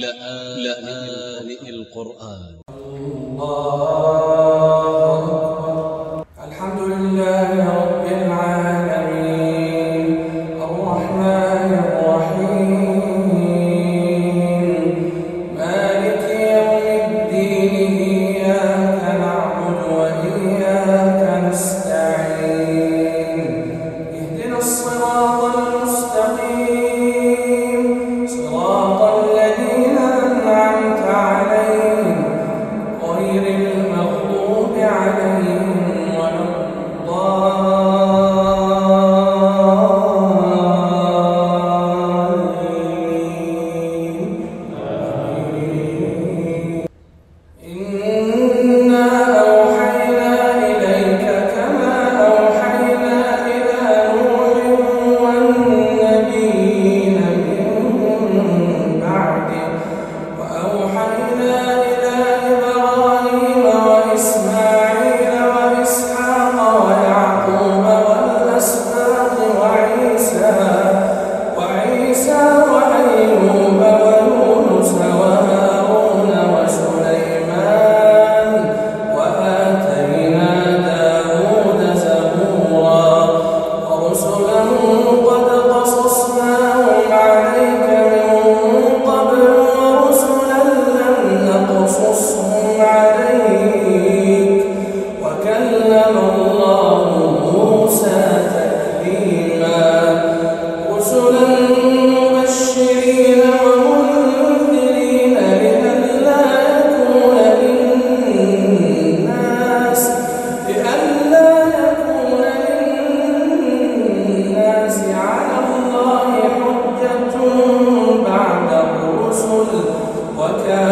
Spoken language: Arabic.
لآن القرآن. الحمد وكان